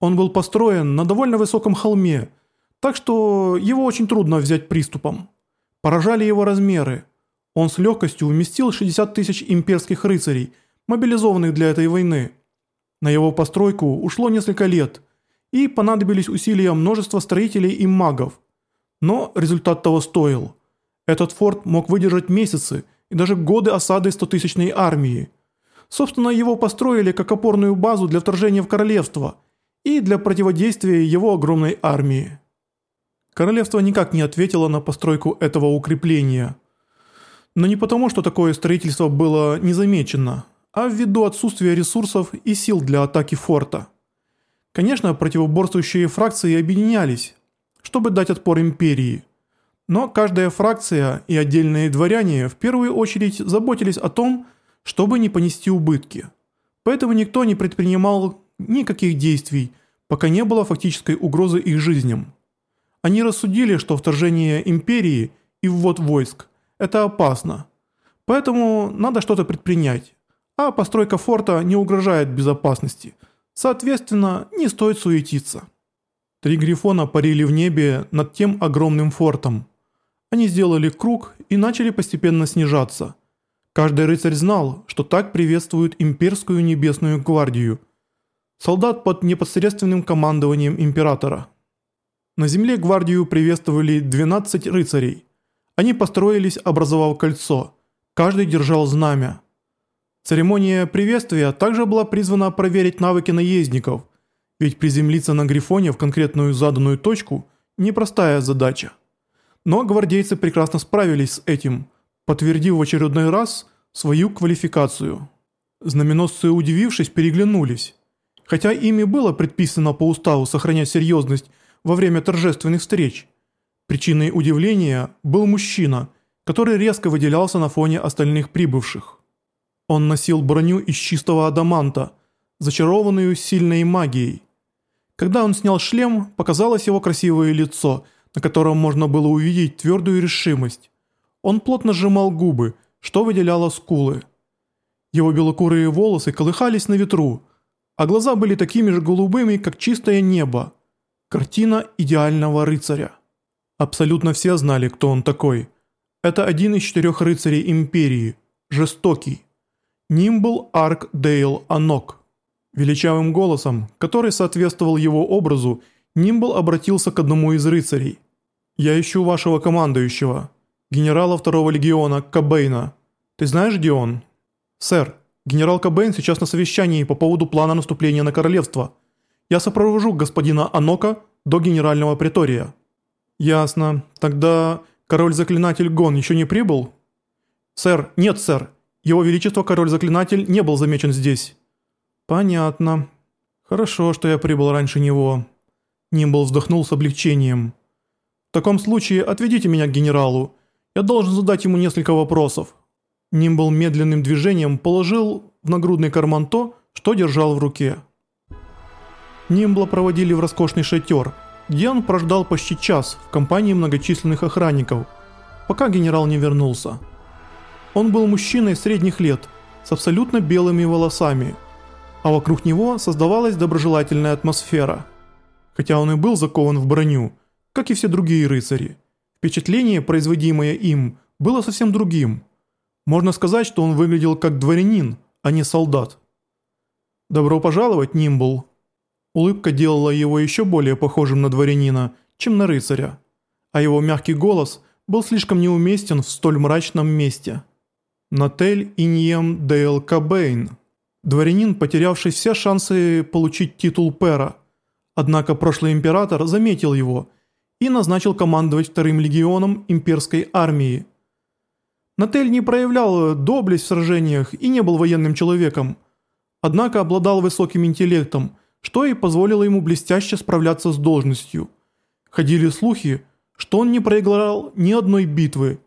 Он был построен на довольно высоком холме, так что его очень трудно взять приступом. Поражали его размеры. Он с легкостью уместил 60 тысяч имперских рыцарей, мобилизованных для этой войны. На его постройку ушло несколько лет, и понадобились усилия множества строителей и магов. Но результат того стоил. Этот форт мог выдержать месяцы и даже годы осады 100-тысячной армии. Собственно, его построили как опорную базу для вторжения в королевство и для противодействия его огромной армии. Королевство никак не ответило на постройку этого укрепления. Но не потому, что такое строительство было незамечено, а ввиду отсутствия ресурсов и сил для атаки форта. Конечно, противоборствующие фракции объединялись, чтобы дать отпор империи. Но каждая фракция и отдельные дворяне в первую очередь заботились о том, чтобы не понести убытки. Поэтому никто не предпринимал никаких действий, пока не было фактической угрозы их жизням. Они рассудили, что вторжение империи и ввод войск – это опасно. Поэтому надо что-то предпринять. А постройка форта не угрожает безопасности. Соответственно, не стоит суетиться. Три грифона парили в небе над тем огромным фортом. Они сделали круг и начали постепенно снижаться. Каждый рыцарь знал, что так приветствуют имперскую небесную гвардию. Солдат под непосредственным командованием императора. На земле гвардию приветствовали 12 рыцарей. Они построились, образовав кольцо. Каждый держал знамя. Церемония приветствия также была призвана проверить навыки наездников, ведь приземлиться на Грифоне в конкретную заданную точку – непростая задача. Но гвардейцы прекрасно справились с этим, подтвердив в очередной раз свою квалификацию. Знаменосцы, удивившись, переглянулись. Хотя ими было предписано по уставу сохранять серьезность во время торжественных встреч. Причиной удивления был мужчина, который резко выделялся на фоне остальных прибывших. Он носил броню из чистого адаманта, зачарованную сильной магией. Когда он снял шлем, показалось его красивое лицо, на котором можно было увидеть твердую решимость. Он плотно сжимал губы, что выделяло скулы. Его белокурые волосы колыхались на ветру, а глаза были такими же голубыми, как чистое небо. Картина идеального рыцаря. Абсолютно все знали, кто он такой. Это один из четырех рыцарей Империи. Жестокий. Нимбл Арк Дейл Анок. Величавым голосом, который соответствовал его образу, Нимбл обратился к одному из рыцарей. «Я ищу вашего командующего, генерала второго легиона Кабейна. Ты знаешь, где он?» «Сэр, генерал Кабейн сейчас на совещании по поводу плана наступления на королевство. Я сопровожу господина Анока до генерального притория». «Ясно. Тогда король-заклинатель Гон еще не прибыл?» «Сэр, нет, сэр. Его Величество Король-Заклинатель не был замечен здесь». «Понятно. Хорошо, что я прибыл раньше него». Нимбл вздохнул с облегчением. «В таком случае отведите меня к генералу. Я должен задать ему несколько вопросов». Нимбл медленным движением положил в нагрудный карман то, что держал в руке. Нимбла проводили в роскошный шатер, где он прождал почти час в компании многочисленных охранников, пока генерал не вернулся. Он был мужчиной средних лет, с абсолютно белыми волосами, а вокруг него создавалась доброжелательная атмосфера. Хотя он и был закован в броню, как и все другие рыцари, впечатление, производимое им, было совсем другим. Можно сказать, что он выглядел как дворянин, а не солдат. «Добро пожаловать, Нимбл!» Улыбка делала его еще более похожим на дворянина, чем на рыцаря, а его мягкий голос был слишком неуместен в столь мрачном месте. Натель Иньем Дейл Кабейн, дворянин, потерявший все шансы получить титул пера. Однако прошлый император заметил его и назначил командовать вторым легионом имперской армии. Натель не проявлял доблесть в сражениях и не был военным человеком, однако обладал высоким интеллектом, что и позволило ему блестяще справляться с должностью. Ходили слухи, что он не проиграл ни одной битвы,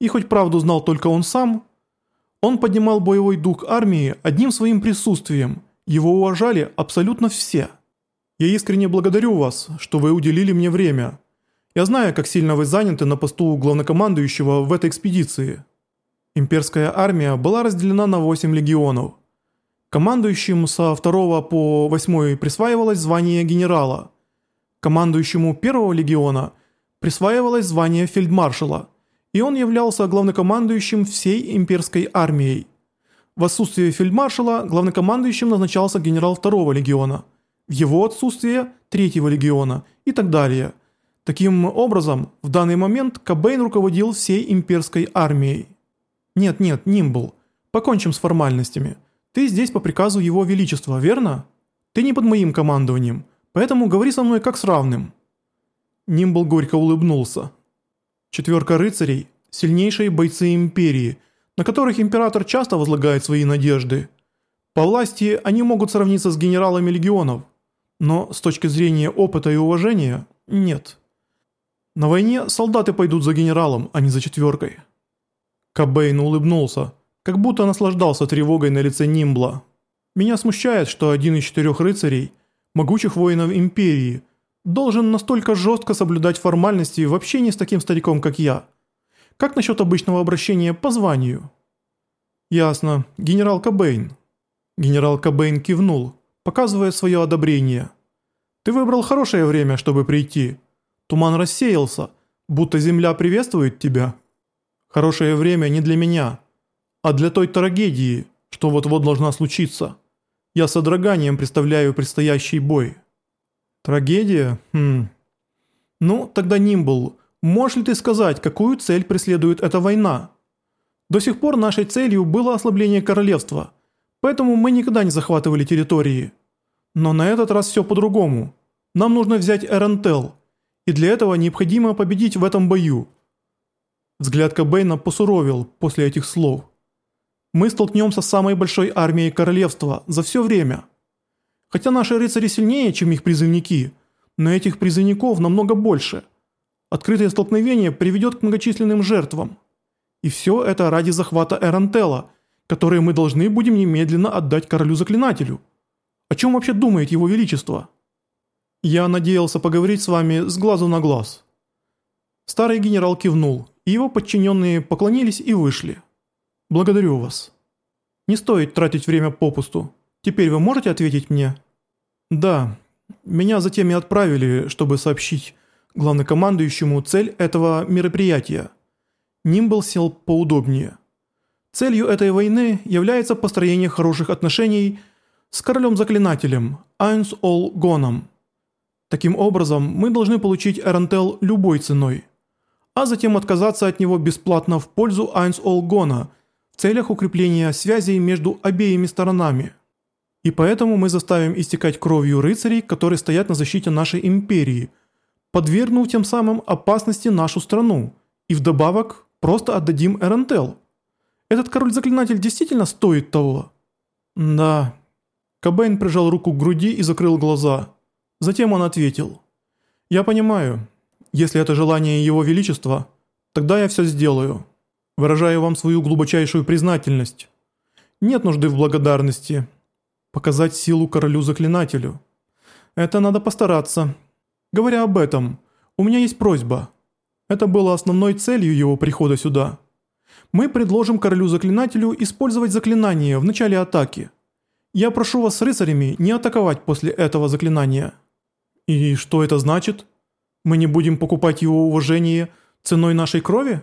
и хоть правду знал только он сам, он поднимал боевой дух армии одним своим присутствием, его уважали абсолютно все. Я искренне благодарю вас, что вы уделили мне время. Я знаю, как сильно вы заняты на посту главнокомандующего в этой экспедиции. Имперская армия была разделена на 8 легионов. Командующим со 2 по 8 присваивалось звание генерала. Командующему 1 легиона присваивалось звание фельдмаршала, и он являлся главнокомандующим всей имперской армией. В отсутствие фельдмаршала главнокомандующим назначался генерал 2 легиона, в его отсутствие 3 легиона и так далее. Таким образом, в данный момент Кобейн руководил всей имперской армией. Нет-нет, Нимбл, покончим с формальностями. Ты здесь по приказу его величества, верно? Ты не под моим командованием, поэтому говори со мной как с равным». Нимбл горько улыбнулся. Четверка рыцарей – сильнейшие бойцы империи, на которых император часто возлагает свои надежды. По власти они могут сравниться с генералами легионов, но с точки зрения опыта и уважения – нет. На войне солдаты пойдут за генералом, а не за четверкой. Кабейн улыбнулся – как будто наслаждался тревогой на лице Нимбла. Меня смущает, что один из четырех рыцарей, могучих воинов Империи, должен настолько жестко соблюдать формальности в общении с таким стариком, как я. Как насчет обычного обращения по званию? Ясно. Генерал Кабейн. Генерал Кабейн кивнул, показывая свое одобрение. Ты выбрал хорошее время, чтобы прийти. Туман рассеялся, будто земля приветствует тебя. Хорошее время не для меня а для той трагедии, что вот-вот должна случиться. Я с содроганием представляю предстоящий бой. Трагедия? Хм. Ну, тогда Нимбл, можешь ли ты сказать, какую цель преследует эта война? До сих пор нашей целью было ослабление королевства, поэтому мы никогда не захватывали территории. Но на этот раз все по-другому. Нам нужно взять Эрентел, и для этого необходимо победить в этом бою. Взгляд Кобейна посуровил после этих слов. Мы столкнемся с самой большой армией королевства за все время. Хотя наши рыцари сильнее, чем их призывники, но этих призывников намного больше. Открытое столкновение приведет к многочисленным жертвам. И все это ради захвата Эрантела, который мы должны будем немедленно отдать королю-заклинателю. О чем вообще думает его величество? Я надеялся поговорить с вами с глазу на глаз. Старый генерал кивнул, и его подчиненные поклонились и вышли. «Благодарю вас. Не стоит тратить время попусту. Теперь вы можете ответить мне?» «Да. Меня затем и отправили, чтобы сообщить главнокомандующему цель этого мероприятия». Нимбл сел поудобнее. Целью этой войны является построение хороших отношений с королем-заклинателем Айнс Ол Гоном. Таким образом, мы должны получить Эрантел любой ценой, а затем отказаться от него бесплатно в пользу Айнс Ол Гона – в целях укрепления связей между обеими сторонами. И поэтому мы заставим истекать кровью рыцарей, которые стоят на защите нашей империи, подвергнув тем самым опасности нашу страну, и вдобавок просто отдадим Эрентел. Этот король-заклинатель действительно стоит того? Да. Кабейн прижал руку к груди и закрыл глаза. Затем он ответил. Я понимаю. Если это желание его величества, тогда я все сделаю. Выражаю вам свою глубочайшую признательность. Нет нужды в благодарности. Показать силу королю-заклинателю. Это надо постараться. Говоря об этом, у меня есть просьба. Это было основной целью его прихода сюда. Мы предложим королю-заклинателю использовать заклинание в начале атаки. Я прошу вас с рыцарями не атаковать после этого заклинания. И что это значит? Мы не будем покупать его уважение ценой нашей крови?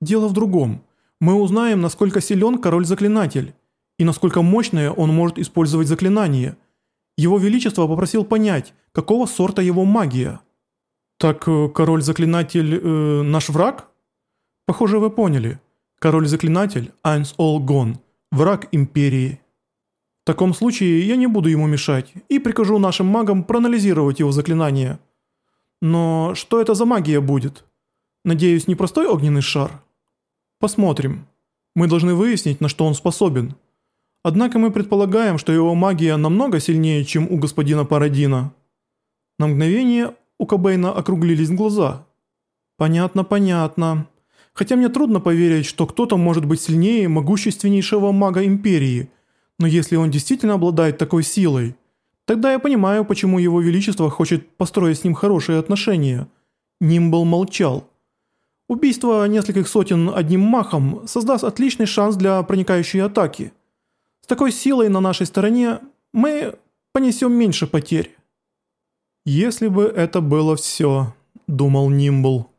Дело в другом. Мы узнаем, насколько силен король-заклинатель, и насколько мощное он может использовать заклинание. Его Величество попросил понять, какого сорта его магия. Так э, король-заклинатель э, наш враг? Похоже, вы поняли. Король-заклинатель Айнс Ол Гон, враг Империи. В таком случае я не буду ему мешать и прикажу нашим магам проанализировать его заклинание. Но что это за магия будет? Надеюсь, не простой огненный шар? Посмотрим. Мы должны выяснить, на что он способен. Однако мы предполагаем, что его магия намного сильнее, чем у господина Парадина. На мгновение у Кобейна округлились глаза. Понятно, понятно. Хотя мне трудно поверить, что кто-то может быть сильнее могущественнейшего мага Империи, но если он действительно обладает такой силой, тогда я понимаю, почему его величество хочет построить с ним хорошие отношения. Нимбл молчал. Убийство нескольких сотен одним махом создаст отличный шанс для проникающей атаки. С такой силой на нашей стороне мы понесем меньше потерь». «Если бы это было все», — думал Нимбл.